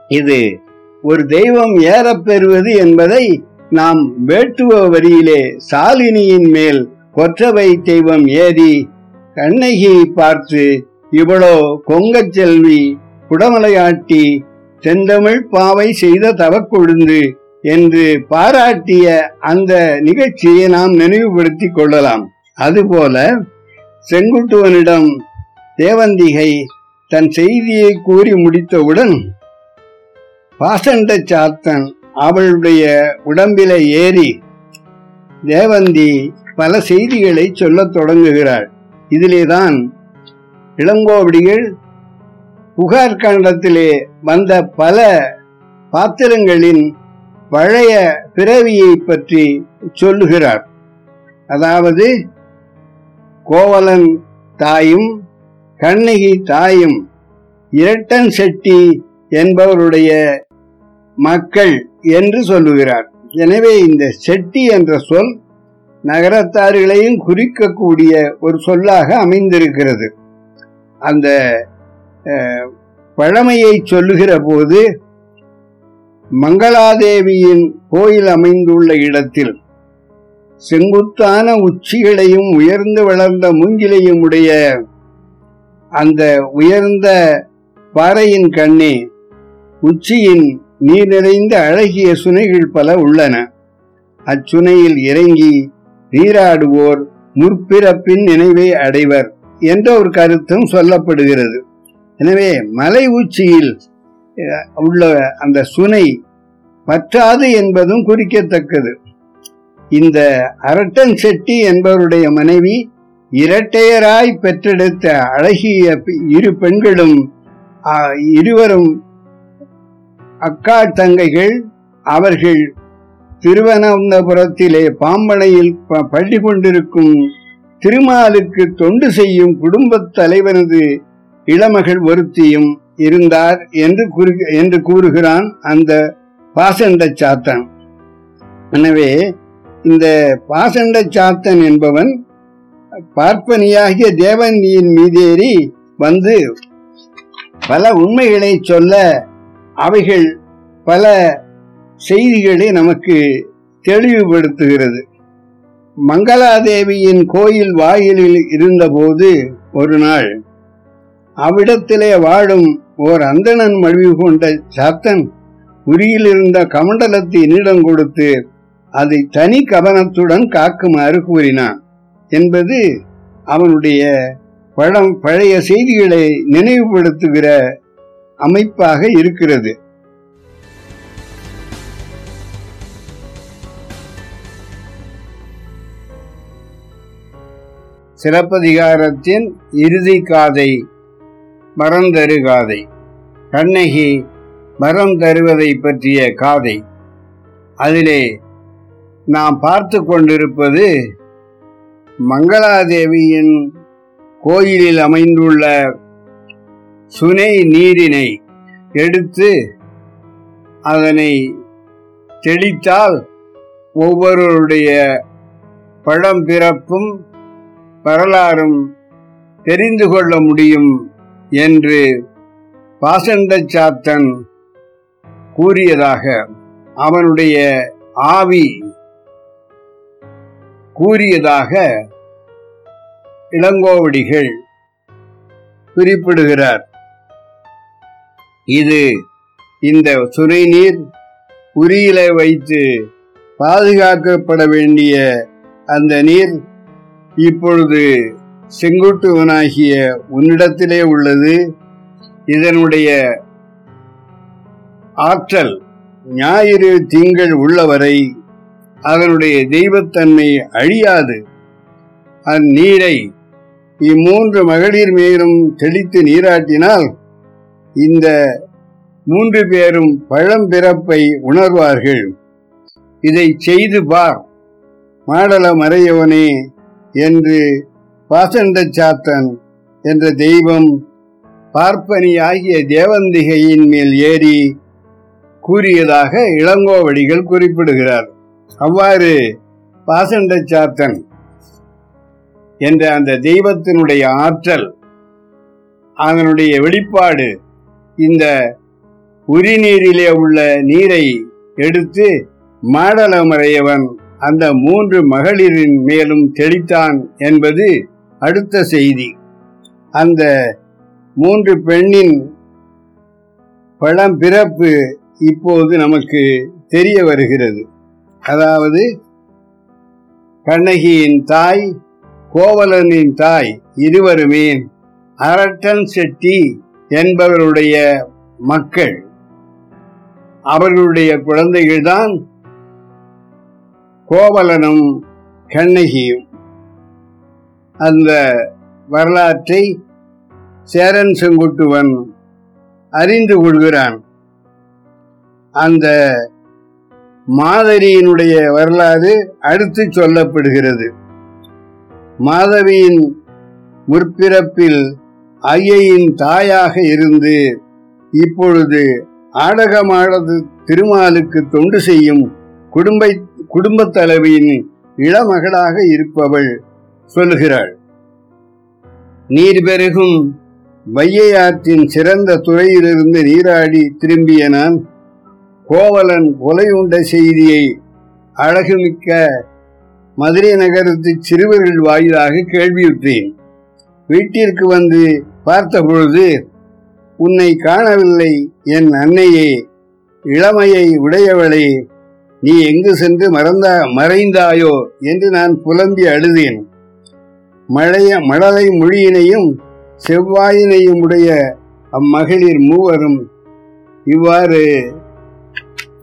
இது ஒரு தெய்வம் ஏறப்பெறுவது என்பதை நாம் வேட்டுவ வரியிலே சாலினியின் மேல் கொற்றவை தெய்வம் ஏறி கண்ணகியை பார்த்து இவளோ கொங்கச் செல்வி குடமலையாட்டி செந்தமிழ் பாவை செய்த தவக்கொழுந்து என்று பாராட்டிய அந்த நிகழ்ச்சியை நாம் நினைவுபடுத்திக் கொள்ளலாம். அதுபோல செங்குட்டுவனிடம் தேவந்திகை தன் செய்தியை கூறி முடித்தவுடன் பாசண்ட சாத்தன் அவளுடைய உடம்பில ஏறி தேவந்தி பல செய்திகளை சொல்லத் தொடங்குகிறாள். இதிலேதான் இளங்கோவடிகள் புகார் காண்டத்திலே வந்த பல பாத்திரங்களின் பழைய பிறவியை பற்றி சொல்லுகிறார். அதாவது கோவலன் தாயும் கண்ணகி தாயும் இரட்டன் செட்டி என்பவருடைய மக்கள் என்று சொல்லுகிறார். எனவே இந்த செட்டி என்ற சொல் நகரத்தார்களையும் குறிக்கக்கூடிய ஒரு சொல்லாக அமைந்திருக்கிறது. அந்த பழமையை சொல்லுகிற போது மங்களாதேவியின் கோயில் அமைந்துள்ள இடத்தில் செங்குத்தான உச்சிகளையும் உயர்ந்து வளர்ந்த மூங்கிலையும் உடைய அந்த உயர்ந்த பாறையின் கண்ணே உச்சியின் நீர் நிறைந்த அழகிய சுனைகள் பல உள்ளன. அச்சுனையில் இறங்கி நீராடுவோர் முற்பிறப்பின் நினைவை அடைவர் என்ற ஒரு கருத்தும் சொல்லப்படுகிறது. எனவே மலை உச்சியில் உள்ள அந்த சுனை பற்றாது என்பதும் குறிக்கத்தக்கது. இந்த அரட்டன் செட்டி என்பவருடைய மனைவி இரட்டையராய் பெற்றெடுத்த அழகிய இரு பெண்களும் இருவரும் அக்கா தங்கைகள். அவர்கள் திருவனந்தபுரத்திலே பாம்பனையில் பள்ளி கொண்டிருக்கும் திருமாலுக்கு தொண்டு செய்யும் குடும்பத் தலைவனது இளமகள் ஒருத்தியும் இருந்தார் என்று என்று கூறுகிறான் அந்த பாசண்ட சாத்தன் எனவே இந்த பாசண்ட சாத்தன் என்பவன் பார்ப்பனியாகிய தேவந்தியின் மீதேறி வந்து பல உண்மைகளை சொல்ல அவைகள் பல செய்திகளை நமக்கு தெளிவுபடுத்துகிறது. மங்களாதேவியின் கோயில் வாயிலில் இருந்தபோது ஒரு நாள் அவ்விடத்திலே வாழும் ஓர் அந்தணன் மழுவி கொண்ட சாத்தன் உரியிலிருந்த கமண்டலத்தை என்னிடம் கொடுத்து அதை தனி கவனத்துடன் காக்குமாறு கூறினான். என்பது அவனுடைய பழம் பழைய செய்திகளை நினைவுபடுத்துகிற அமைப்பாக இருக்கிறது. சிறப்பதிகாரத்தின் இறுதி காதை மரம் தரு காதை கண்ணகி மரம் தருவதை பற்றிய காதை. அதிலே நாம் பார்த்து கொண்டிருப்பது மங்களாதேவியின் கோயிலில் அமைந்துள்ள சுனை நீரினை எடுத்து அதனை தெளித்தால் ஒவ்வொருடைய பழம் பிறப்பும் வரலாறும் தெரிந்து கொள்ள முடியும் என்று பாசண்ட சாத்தன் கூறியதாக அவனுடைய ஆவி கூறியதாக இளங்கோவடிகள் குறிப்பிடுகிறார். இது இந்த சுனைநீர் உரியில வைத்து பாதுகாக்கப்பட வேண்டிய அந்த நீர் இப்பொழுது செங்குட்டுவனாகிய உன்னிடத்திலே உள்ளது. இதனுடைய ஆற்றல் ஞாயிறு திங்கள் உள்ளவரை அதனுடைய தெய்வத்தன்மை அழியாது. அந்நீரை இம்மூன்று மகளிர் மேலும் தெளித்து நீராட்டினால் இந்த மூன்று பேரும் பழம்பிறப்பை உணர்வார்கள். இதை செய்து பார் மாடல மறையவனே என்று பாசண்ட சாத்தன் என்ற தெய்வம் பார்ப்பனியாகிய தேவந்திகையின் மேல் ஏறி கூறியதாக இளங்கோவடிகள் குறிப்பிடுகிறார். அவ்வாறு பாசண்ட சாத்தன் என்ற அந்த தெய்வத்தினுடைய ஆற்றல் அதனுடைய வெளிப்பாடு இந்த உரிநீரிலே உள்ள நீரை எடுத்து மாடலமறையவன் அந்த மூன்று மகளிரின் மேலும் தெளித்தான் என்பது அடுத்த செய்தி. அந்த மூன்று பெண்ணின் பழம்பிறப்பு இப்போது நமக்கு தெரிய வருகிறது. அதாவது கண்ணகியின் தாய் கோவலனின் தாய் இருவருமே அரட்டன் செட்டி என்பவருடைய மக்கள். அவர்களுடைய குழந்தைகள்தான் கோவலனும் கண்ணகியும். அந்த வரலாற்றை சேரன் செங்குட்டுவன் அறிந்து கொள்கிறான். அந்த மாதரியினுடைய வரலாறு அடுத்து சொல்லப்படுகிறது. மாதவியின் முற்பிறப்பில் ஐயையின் தாயாக இருந்து இப்பொழுது ஆடகமானது திருமாலுக்கு தொண்டு செய்யும் குடும்ப குடும்பத் தலைவியின் இளமகளாக இருப்பவள் சொல்லுகிறாள். நீர் பெருகும் வையையாற்றின் சிறந்த துறையிலிருந்து நீராடி திரும்பிய நான் கோவலன் கொலையுண்ட செய்தியை அழகுமிக்க மதுரை நகரத்து சிறுவர்கள் வாயிலாக கேள்வியுற்றேன். வீட்டிற்கு வந்து பார்த்தபொழுது உன்னை காணவில்லை என் அன்னையே இளமையை உடையவளே நீ எங்கு சென்று மறந்தா மறைந்தாயோ? என்று நான் புலம்பி அழுதேன். மழைய மழலை மொழியினையும் செவ்வாயினையும் உடைய அம்மகளிர் மூவரும் இவ்வாறு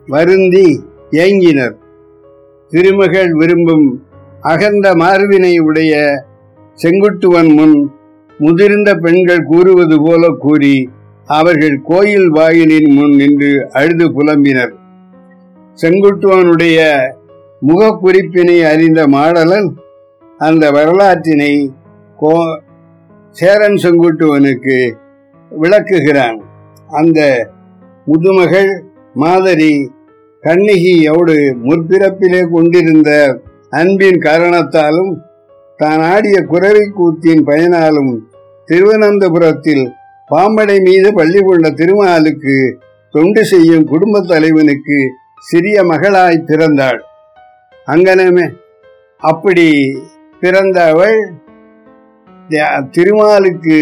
வருந்தி ஏங்கினர். திருமகள் விரும்பும் அகந்த மார்பினை உடைய செங்குட்டுவன் முன் முதிர்ந்த பெண்கள் கூறுவது போல கூறி அவர்கள் கோயில் வாயிலின் முன் நின்று அழுது புலம்பினர். செங்குட்டுவனுடைய முகக்குறிப்பினை அறிந்த மாடலன் அந்த வரலாற்றினை சேரன் செங்குட்டுவனுக்கு விளக்குகிறான். அந்த முதுமகள் மாதரி கண்ணிகியோடு முற்பிறப்பிலே கொண்டிருந்த அன்பின் காரணத்தாலும் தான் ஆடிய குறவை கூத்தின் பயனாலும் திருவனந்தபுரத்தில் பாம்படை மீது பள்ளி கொண்ட திருமாலுக்கு தொண்டு செய்யும் குடும்ப தலைவனுக்கு சிறிய மகளாய் பிறந்தாள். அங்கனமே அப்படி பிறந்த அவள் திருமாலுக்கு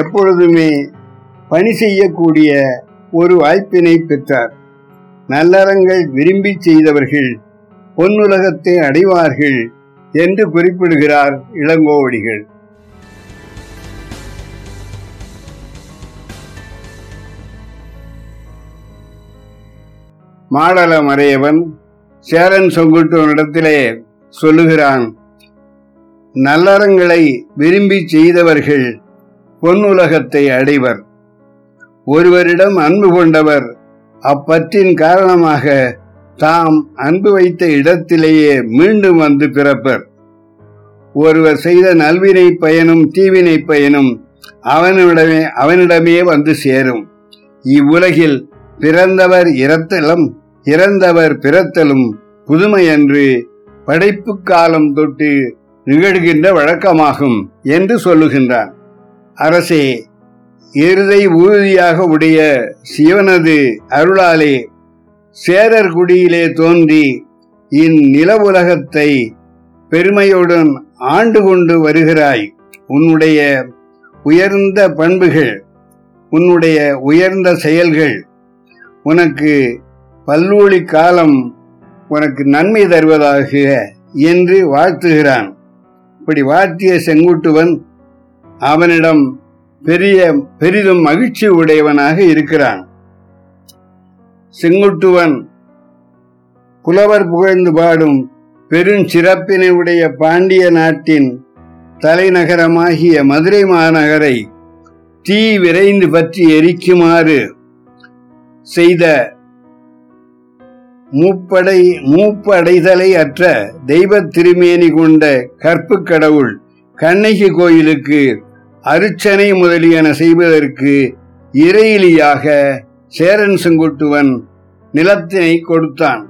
எப்பொழுதுமே பணி செய்யக்கூடிய ஒரு வாய்ப்பினை பெற்றார். நல்லறங்கள் விரும்பி செய்தவர்கள் பொன்னுலகத்தை அடைவார்கள் என்று குறிப்பிடுகிறார் இளங்கோவடிகள். மாடல மறையவன் சேரன் சொங்குட்டவனிடத்திலே சொல்லுகிறான் நல்லறங்களை விரும்பி செய்தவர்கள் பொன்னுலகத்தை அடைவர். ஒருவரிடம் அன்பு கொண்டவர் அப்பற்றின் காரணமாக தாம் அன்பு வைத்த இடத்திலேயே மீண்டும் வந்து பிறப்பர். ஒருவர் செய்த நல்வினை பயனும் தீவினை பயனும் அவனிடமே அவனிடமே வந்து சேரும். இவ்வுலகில் பிறந்தவர் இறத்தலும் இறந்தவர் பிறத்தலும் புதுமையன்று படைப்பு காலம் தொட்டு நிகழ்கின்ற வழக்கமாகும் என்று சொல்லுகின்றான். அரசே இருதை உறுதியாக உடைய சிவனது அருளாலே சேரர் குடியிலே தோன்றி இந்நில உலகத்தை பெருமையுடன் ஆண்டு கொண்டு வருகிறாய். உன்னுடைய உயர்ந்த பண்புகள் உன்னுடைய உயர்ந்த செயல்கள் உனக்கு பல்லூழி காலம் உனக்கு நன்மை தருவதாக என்று வாழ்த்துகிறான். இப்படி வாத்திய செங்குட்டுவன் அவனிடம் பெரிய பெரிதும் மகிழ்ச்சி உடையவனாக இருக்கிறான். செங்குட்டுவன் புலவர் புகழ்ந்து பாடும் பெருஞ்சிறப்பினை உடைய பாண்டிய நாட்டின் தலைநகரமாகிய மதுரை மாநகரை தீ விரைந்து பற்றி எரிக்குமாறு செய்த மூப்படை மூப்படைதலை அற்ற தெய்வ திருமேனி கொண்ட கற்பு கடவுள் கண்ணகி கோயிலுக்கு அருச்சனை முதலியன செய்வதற்கு இறையிலியாக சேரன் செங்குட்டுவன் நிலத்தினை கொடுத்தான்.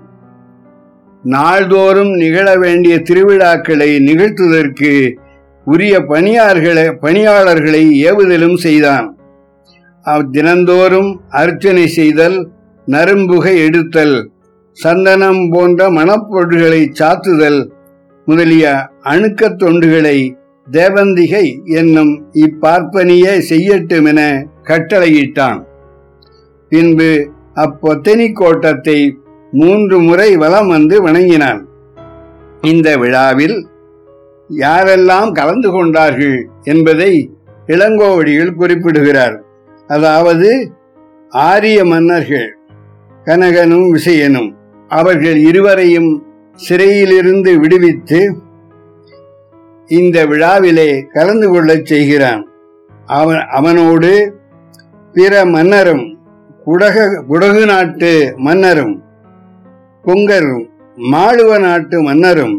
நாள்தோறும் நிகழ வேண்டிய திருவிழாக்களை நிகழ்த்துவதற்கு உரிய பணியாளர்களை பணியாளர்களை ஏவுதலும் செய்தான். அவ் தினந்தோறும் அர்ச்சனை செய்தல் நரும்புகை எடுத்தல் சந்தனம் போன்ற மணப்பொருட்களை சாத்துதல் முதலிய அணுக்கத் தொண்டுகளை தேவந்திகை என்னும் இப்பார்ப்பனியே செய்யட்டும் என கட்டளையிட்டான். பின்பு அப்பொத்தனி கோட்டத்தை மூன்று முறை வலம் வந்து வணங்கினான். இந்த விழாவில் யாரெல்லாம் கலந்து கொண்டார்கள் என்பதை இளங்கோவடிகள் குறிப்பிடுகிறார். அதாவது ஆரிய மன்னர்கள் கனகனும் விசயனும். அவர்கள் இருவரையும் சிறையிலிருந்து விடுவித்து இந்த விழாவிலே கலந்து கொள்ளச் செய்கிறான். அவன் அவனோடு பிற மன்னரும் குடக குடகு நாட்டு மன்னரும் கொங்கரும் மாளுவ நாட்டு மன்னரும்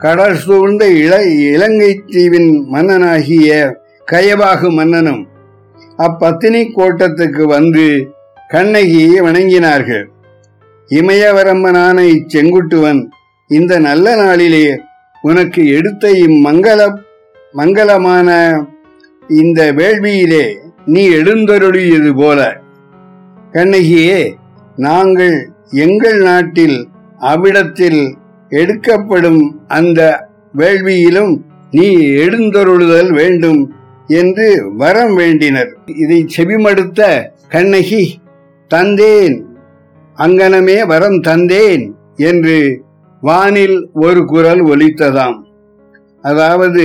கடல் சூழ்ந்த இள இலங்கை தீவின் மன்னனாகிய கயவாகு மன்னனும் அப்பத்தினி கோட்டத்துக்கு வந்து கண்ணகியை வணங்கினார்கள். இமயவரம்பனான இச்செங்குட்டுவன் இந்த நல்ல நாளிலே உனக்கு எடுத்த இம்மங்கல மங்களமான இந்த வேள்வியிலே நீ எழுந்தருளியது போல. கண்ணகியே நாங்கள் எங்கள் நாட்டில் அவ்விடத்தில் எடுக்கப்படும் அந்த வேள்வியிலும் நீ எழுந்தருளுதல் வேண்டும் என்று வரம் வேண்டினர். இதை செவிமடுத்த கண்ணகி தந்தேன். அங்கனமே வரம் தந்தேன் என்று வானில் ஒரு குரல் ஒலித்ததாம். அதாவது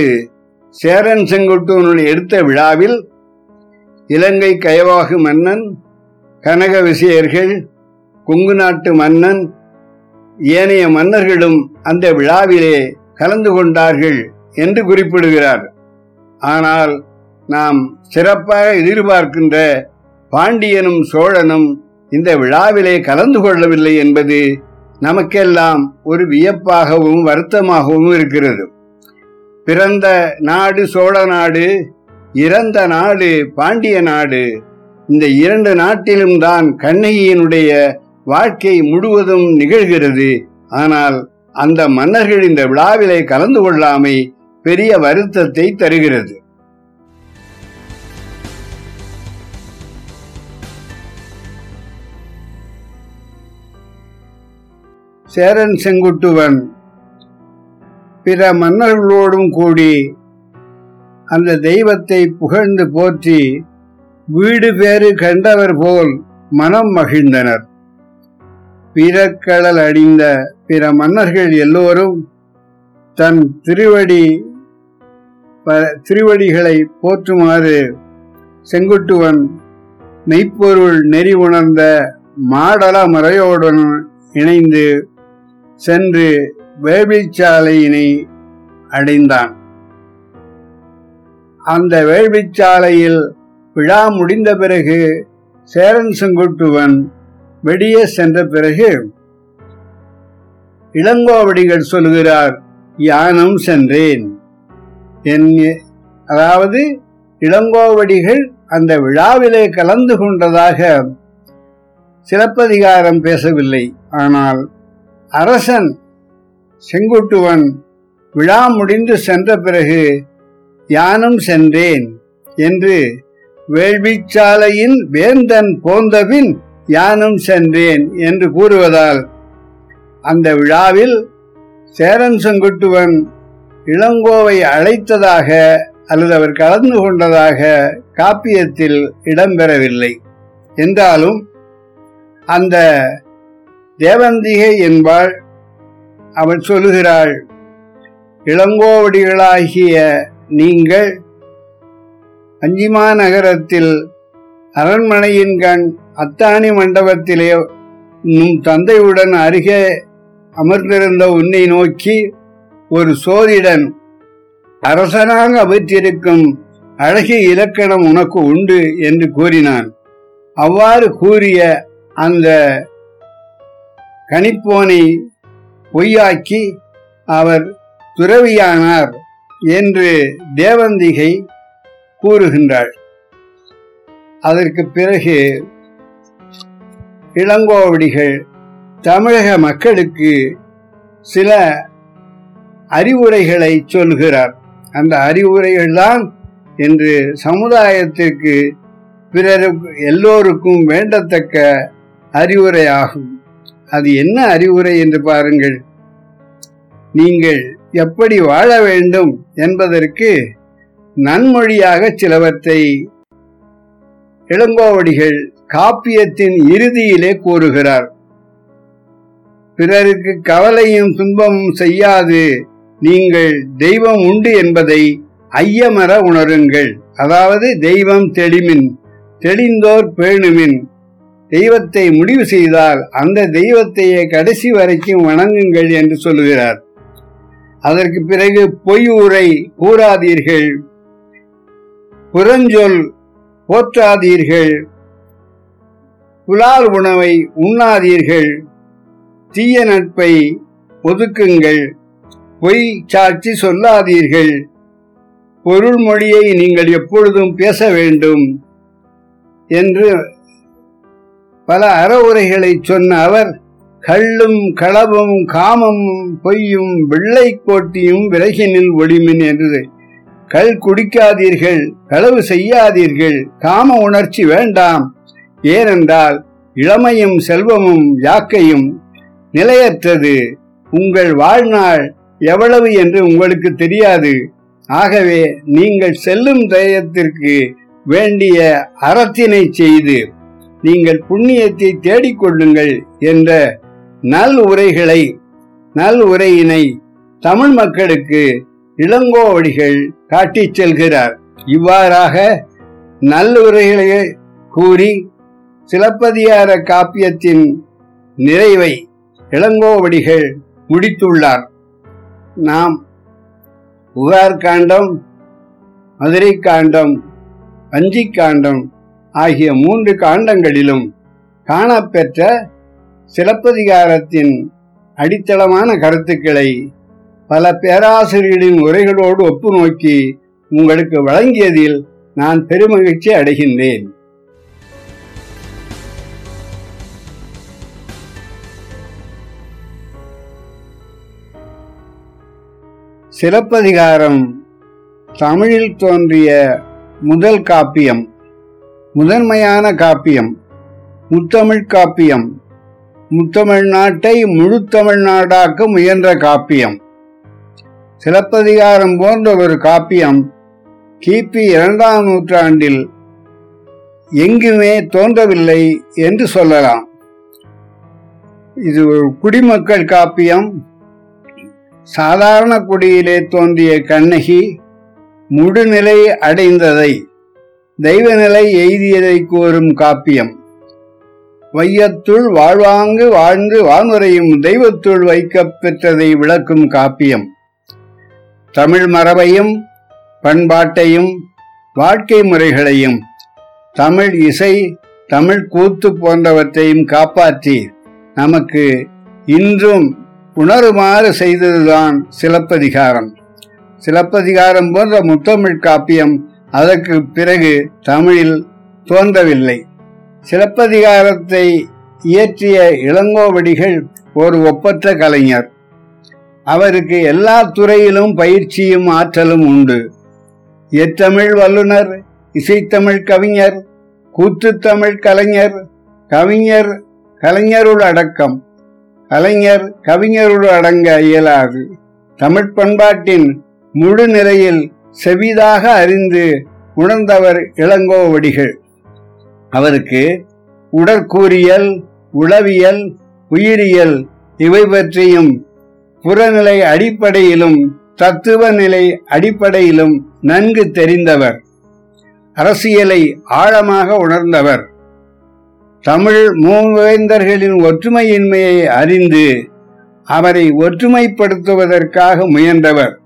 சேரன் செங்குட்டுவனுடைய எடுத்த விழாவில் இலங்கை கயவாகு மன்னன் கனக விசையர்கள் கொங்கு நாட்டு மன்னன் ஏனைய மன்னர்களும் அந்த விழாவிலே கலந்து கொண்டார்கள் என்று குறிப்பிடுகிறார். ஆனால் நாம் சிறப்பாக எதிர்பார்க்கின்ற பாண்டியனும் சோழனும் இந்த விழாவிலே கலந்து கொள்ளவில்லை என்பது நமக்கெல்லாம் ஒரு வியப்பாகவும் வருத்தமாகவும் இருக்கிறது. பிறந்த நாடு சோழ நாடு இறந்த நாடு பாண்டிய நாடு இந்த இரண்டு நாட்டிலும் தான் கண்ணகியினுடைய வாழ்க்கை முழுவதும் நிகழ்கிறது. ஆனால் அந்த மன்னர்கள் இந்த விழாவிலே கலந்து கொள்ளாமை பெரிய வருத்தத்தை தருகிறது. சேரன் செங்குட்டுவன். பிற மன்னர்களோடும் கூடி அந்த தெய்வத்தை புகழ்ந்து போற்றி வீடு பேறு கண்டவர் போல் மனம் மகிழ்ந்தனர். பிறக்கடல் அடிந்த பிற மன்னர்கள் எல்லோரும் தன் திருவடி திருவடிகளை போற்றுமாறு செங்குட்டுவன் மெய்ப்பொருள் நெறி உணர்ந்த மாடல முறையோடன் இணைந்து சென்று வேள்விச்சாலையினை அடைந்தான். அந்த வேள்விச்சாலையில் விழா முடிந்த பிறகு சேரன் செங்குட்டுவன் வெளியே சென்ற பிறகு இளங்கோவடிகள் சொல்கிறார் யானும் சென்றேன். என் அதாவது இளங்கோவடிகள் அந்த விழாவிலே கலந்து கொண்டதாக சிலப்பதிகாரம் பேசவில்லை. ஆனால் அரசன் செங்குட்டுவன். விழா முடிந்து சென்ற பிறகு யானும் சென்றேன் என்று வேள்விச்சாலையின் வேந்தன் போந்தபின் யானும் சென்றேன் என்று கூறுவதால் அந்த விழாவில் சேரன் செங்குட்டுவன் இளங்கோவை அழைத்ததாக அல்லது அவர் கலந்து கொண்டதாக காப்பியத்தில் இடம்பெறவில்லை. என்றாலும் அந்த தேவந்திகை என்பாள். அவள் சொல்லுகிறாள் இளங்கோவடிகளாகிய நீங்கள் அஞ்சிமா நகரத்தில் அரண்மனையின் கண் அத்தானி மண்டபத்திலே உன் தந்தையுடன் அருகே அமர்ந்திருந்த உன்னை நோக்கி ஒரு சோதிடன் அரசனாக அமைத்திருக்கும் அழகிய இலக்கணம் உனக்கு உண்டு என்று கூறினான். அவ்வாறு கூறிய அந்த கணிப்போனை பொய்யாக்கி அவர் துறவியானார் என்று தேவந்திகை கூறுகின்றாள். அதற்கு பிறகு இளங்கோவடிகள் தமிழக மக்களுக்கு சில அறிவுரைகளை சொல்கிறார். அந்த அறிவுரைகள்தான் இன்று என்று சமுதாயத்திற்கு பிறருக்கு எல்லோருக்கும் வேண்டத்தக்க அறிவுரையாகும். அது என்ன அறிவுரை என்று பாருங்கள். நீங்கள் எப்படி வாழ வேண்டும் என்பதற்கு நன்மொழியாக சிலவற்றை இளங்கோவடிகள் காப்பியத்தின் இறுதியிலே கூறுகிறார். பிறருக்கு கவலையும் துன்பமும் செய்யாது. நீங்கள் தெய்வம் உண்டு என்பதை ஐயமர உணருங்கள். அதாவது தெய்வம் தெளிமின் தெளிந்தோர் பேணுமின். தெய்வத்தை முடிவு செய்தால் அந்த தெய்வத்தையே கடைசி வரைக்கும் வணங்குங்கள் என்று சொல்லுகிறார். அதற்கு பிறகு பொய் உரை கூறாதீர்கள். புறஞ்சொல் போற்றாதீர்கள். புலால் உணவை உண்ணாதீர்கள். தீய நட்பை ஒதுக்குங்கள். பொய் சாட்சி சொல்லாதீர்கள். பொருள் மொழியை நீங்கள் எப்பொழுதும் பேச வேண்டும் என்று பல அறவுரைகளை சொன்ன அவர் கள்ளும் களவும் காமமும் பொய்யும் வெள்ளை கோட்டியும் விலகினில் ஒளிமின் என்று கள் குடிக்காதீர்கள் களவு செய்யாதீர்கள் காம உணர்ச்சி வேண்டாம். ஏனென்றால் இளமையும் செல்வமும் யாக்கையும் நிலையற்றது. உங்கள் வாழ்நாள் எவ்வளவு என்று உங்களுக்கு தெரியாது. ஆகவே நீங்கள் செல்லும் தயத்திற்கு வேண்டிய அறத்தினை செய்து நீங்கள் புண்ணியத்தை தேடிக்கொள்ளுங்கள் என்ற நல் உரைகளை நல் உரையினை தமிழ் மக்களுக்கு இளங்கோவடிகள் காட்டிச் செல்கிறார். இவ்வாறாக நல்லுரைகளை கூறி சிலப்பதிகார காப்பியத்தின் நிறைவை இளங்கோவடிகள் முடித்துள்ளார். நாம் புகார் காண்டம் மதுரை காண்டம் வஞ்சிக் காண்டம் ஆகிய மூன்று காண்டங்களிலும் காணப்பெற்ற சிலப்பதிகாரத்தின் அடித்தளமான கருத்துக்களை பல பேராசிரியர்களின் உரைகளோடு ஒப்பு நோக்கி உங்களுக்கு வழங்கியதில் நான் பெருமகிழ்ச்சி அடைகின்றேன். சிலப்பதிகாரம் தமிழில் தோன்றிய முதல் காப்பியம். முதன்மையான காப்பியம் முத்தமிழ் காப்பியம். முத்தமிழ்நாட்டை முழு தமிழ்நாடாக்க முயன்ற காப்பியம். சிலப்பதிகாரம் போன்ற ஒரு காப்பியம் கிபி இரண்டாம் நூற்றாண்டில் எங்குமே தோன்றவில்லை என்று சொல்லலாம். இது ஒரு குடிமக்கள் காப்பியம். சாதாரண குடியிலே தோன்றிய கண்ணகி முழுநிலை அடைந்ததை தெய்வநிலை எய்தியதை கூறும் காப்பியம். வையத்துள் வாழ்வாங்கு வாழ்ந்து வான்முறையும் தெய்வத்துள் வைக்க பெற்றதை விளக்கும் காப்பியம். தமிழ் மரபையும் பண்பாட்டையும் வாழ்க்கை முறைகளையும் தமிழ் இசை தமிழ் கூத்து போன்றவற்றையும் காப்பாற்றி நமக்கு இன்றும் உணருமாறு செய்ததுதான் சிலப்பதிகாரம். சிலப்பதிகாரம் போன்ற முத்தமிழ் காப்பியம் அதற்கு பிறகு தமிழில் தோன்றவில்லை. சிலப்பதிகாரத்தை இயற்றிய இளங்கோவடிகள் ஒரு ஒப்பற்ற கலைஞர். அவருக்கு எல்லா துறையிலும் பயிற்சியும் ஆற்றலும் உண்டு. எத்தமிழ் வல்லுனர் இசைத்தமிழ் கவிஞர் கூத்துத்தமிழ் கலைஞர் கவிஞர் கலைஞருள் அடக்கம். கலைஞர் கவிஞருள் அடங்க இயலாது. தமிழ் பண்பாட்டின் முழு நிலையில் செவிதாக அறிந்து உணர்ந்தவர் இளங்கோவடிகள் அவருக்கு உடற்கூறியல் உளவியல் உயிரியல் இவை பற்றியும் புறநிலை அடிப்படையிலும் தத்துவ நிலை அடிப்படையிலும் நன்கு தெரிந்தவர். அரசியலை ஆழமாக உணர்ந்தவர். தமிழ் மூவேந்தர்களின் ஒற்றுமையின்மையை அறிந்து அவரை ஒற்றுமைப்படுத்துவதற்காக முயன்றவர்.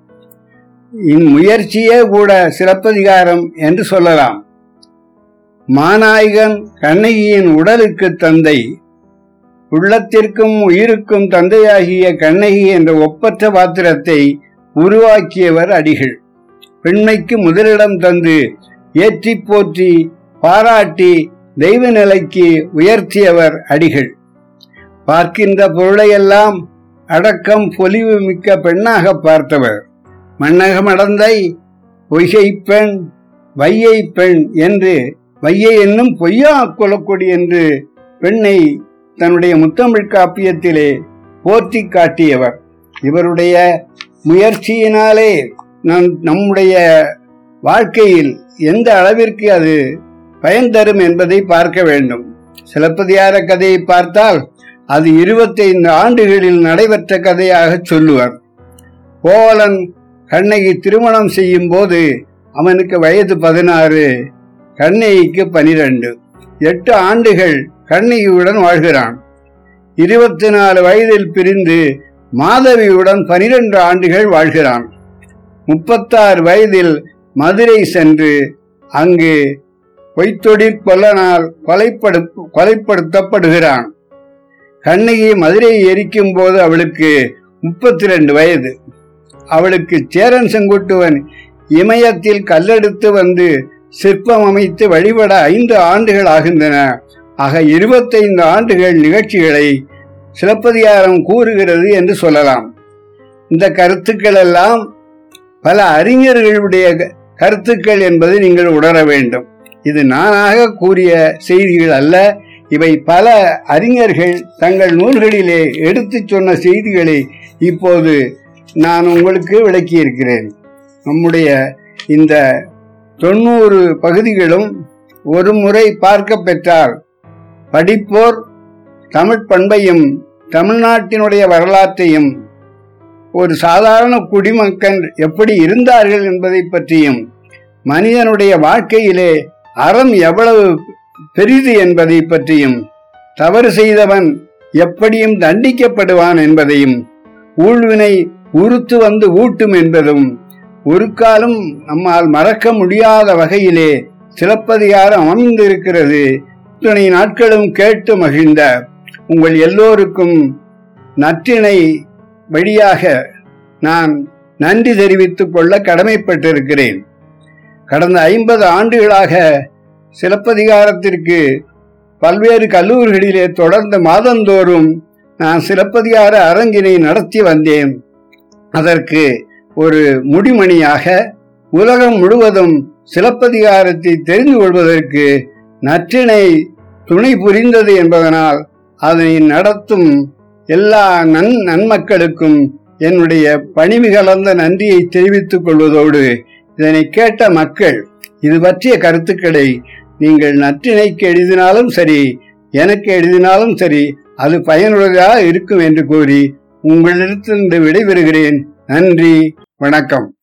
இம்முயற்சியே கூட சிறப்பதிகாரம் என்று சொல்லலாம். மாநாயகன் கண்ணகியின் உடலுக்கு தந்தை உள்ளத்திற்கும் உயிருக்கும் தந்தையாகிய கண்ணகி என்ற ஒப்பற்ற பாத்திரத்தை உருவாக்கியவர் அடிகள். பெண்மைக்கு முதலிடம் தந்து ஏற்றி போற்றி பாராட்டி தெய்வ நிலைக்கு உயர்த்தியவர் அடிகள். பார்க்கின்ற பொருளையெல்லாம் அடக்கம் பொலிவு மிக்க பெண்ணாக பார்த்தவர். மன்னகமடந்தை பொய்கை பெண் வையை பெண் என்று வையை என்னும் பொய்யா கொலக்கொடி என்று பெண்ணை தன்னுடைய முத்தமிழ் காப்பியத்திலே போற்றி காட்டியவர். இவருடைய முயற்சியினாலே நம் நம்முடைய வாழ்க்கையில் எந்த அளவிற்கு அது பயன் தரும் என்பதை பார்க்க வேண்டும். சிலப்பதியார கதையை பார்த்தால் அது இருபத்தைந்து ஆண்டுகளில் நடைபெற்ற கதையாக சொல்லுவார். கோவலன் கண்ணகி திருமணம் செய்யும் போது அவனுக்கு வயது பதினாறு கண்ணகிக்கு பனிரெண்டு. எட்டு ஆண்டுகள் கண்ணகியுடன் வாழ்கிறான். இருபத்தி நாலு வயதில் பிரிந்து மாதவியுடன் பனிரெண்டு ஆண்டுகள் வாழ்கிறான். முப்பத்தாறு வயதில் மதுரை சென்று அங்கு பொய்த்தொழிற் கொல்லனால் கொலைப்படு கொலைப்படுத்தப்படுகிறான். கண்ணகி மதுரையை எரிக்கும் போது அவளுக்கு முப்பத்தி ரெண்டு வயது. அவளுக்கு சேரன் செங்குட்டுவன் இமயத்தில் கல்லெடுத்து வந்து சிற்பம் அமைத்து வழிபட ஐந்து ஆண்டுகள் ஆகின்றன. ஆக இருபத்தைந்து ஆண்டுகள் நிகழ்ச்சிகளை சிலப்பதிகாரம் கூறுகிறது என்று சொல்லலாம். இந்த கருத்துக்கள் எல்லாம் பல அறிஞர்களுடைய கருத்துக்கள் என்பதை நீங்கள் உணர வேண்டும். இது நானாக கூறிய செய்திகள் அல்ல. இவை பல அறிஞர்கள் தங்கள் நூல்களிலே எடுத்து சொன்ன செய்திகளை இப்போது நான் உங்களுக்கு விளக்கியிருக்கிறேன் நம்முடைய இந்த தொண்ணூறு பகுதிகளும் ஒரு முறை பார்க்க பெற்றால் படிப்போர் தமிழ் பண்பையும் தமிழ்நாட்டினுடைய வரலாற்றையும் ஒரு சாதாரண குடிமக்கள் எப்படி இருந்தார்கள் என்பதை பற்றியும் மனிதனுடைய வாழ்க்கையிலே அறம் எவ்வளவு பெரிது என்பதை பற்றியும் தவறு செய்தவன் எப்படியும் தண்டிக்கப்படுவான் என்பதையும் ஊழ்வினை உறுத்து வந்து ஊட்டும் என்பதும் ஒரு காலம் நம்மால் மறக்க முடியாத வகையிலே சிலப்பதிகாரம் அமைந்திருக்கிறது இத்தனை நாட்களும் கேட்டு மகிழ்ந்த உங்கள் எல்லோருக்கும் நற்றினை வழியாக நான் நன்றி தெரிவித்துக் கொள்ள கடமைப்பட்டிருக்கிறேன். கடந்த ஐம்பது ஆண்டுகளாக சிலப்பதிகாரத்திற்கு பல்வேறு கல்லூரிகளிலே தொடர்ந்து மாதந்தோறும் நான் சிலப்பதிகார அரங்கினை நடத்தி வந்தேன். அதற்கு ஒரு முடிமணியாக உலகம் முழுவதும் சிலப்பதிகாரத்தை தெரிந்து கொள்வதற்கு நற்றினை துணை புரிந்தது என்பதனால் அதனை நடத்தும் எல்லா நன் நன்மக்களுக்கும் என்னுடைய பணிவு கலந்த நன்றியை தெரிவித்துக் கொள்வதோடு இதனை கேட்ட மக்கள் இது பற்றிய கருத்துக்களை நீங்கள் நற்றினைக்கு எழுதினாலும் சரி எனக்கு எழுதினாலும் சரி அது பயனுள்ளதாக இருக்கும் என்று கூறி உங்களிடத்திலிருந்து விடைபெறுகிறேன். நன்றி. வணக்கம்.